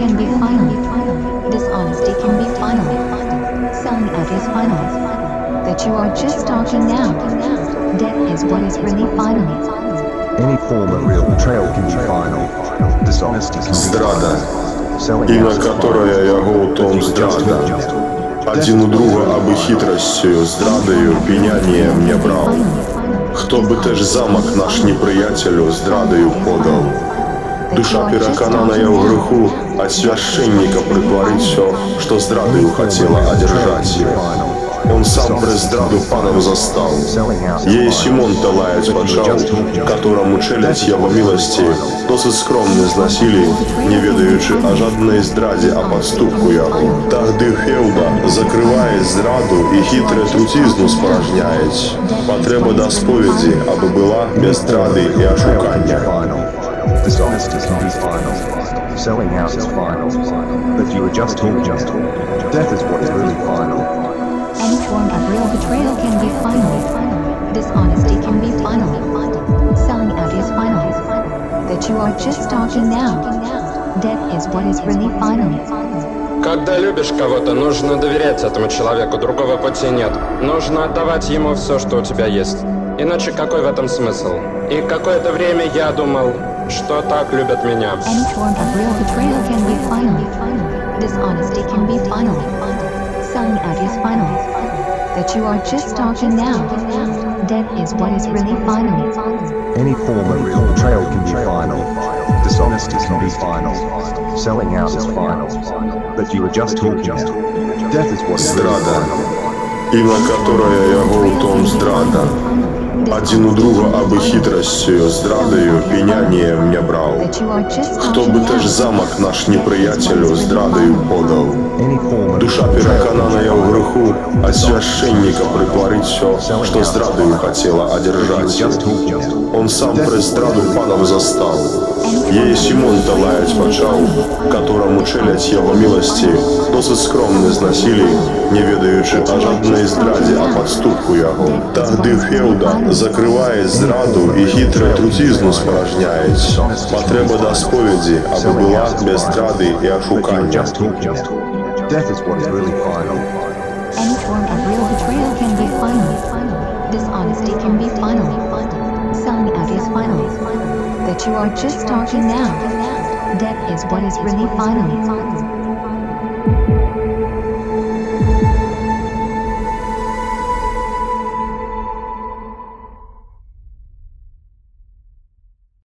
can be final. Dishonesty can be final. Selling out is final. That you are just talking now. Death is what is really final. Any form of real betrayal can be final. Dishonesty can be Здрада, final. Final. которое яго у том здрада. Один у друга аби хитростью, здрадою, пенянием не брав. Хто би теж замок наш неприятелю здрадою подав. Душа переконанная в греху, от священника притворить все, что здрадою хотела одержать. Он сам при здраду панов застал. Ей Симон лаять поджал, которому челядь его милости, досить скромно зносили, не ведаючи о жадной здраді, а подступку його. Тогди Хевда закриває зраду і хитре трутизну спорожняють. Потреба до сповіді, аби була без зради і ошукання. Final. Dishonesty can be final. Selling out is final. But you are just talking. Death is what is really final. Any form of real betrayal can be final. Dishonesty can be final. Selling out is final. That you are just talking now. Death is what is really final. Когда любишь кого-то, нужно доверять этому человеку, другого пути нет. Нужно отдавать ему все, что у тебя есть. Иначе какой в этом смысл? И какое-то время я думал, что так любят меня. Any form of real betrayal can be final. Dishonesty can be final. Selling out is final. That you are just talking now. Death is what is really final. Any form of real betrayal can be final. Be final. Selling out is final. But you are just talking. Death is what is Здрада, ім'я которое яго у здрада. Один у друга аби хитростью, здрадою, пенянием не брав. That you are just Хто би теж now. замок наш неприятелю form of Душа в final. греху, от священника притворить все, But you are одержать. Он сам при здраду панов застал. Ей Симон лаять почав, которому челядь его милости, досить скромно зносили, не ведаючи о жадной здраді, а подступку його. Тогди Феуда закриває зраду і хитре трутизну спорожняють. Потреба до сповіді, аби була без зради і But you are ошукання. just talking. Death is what is really final. Any form of real betrayal can be final. Dishonesty can be final. Selling out is final. That you are just talking now. Death is what is really final.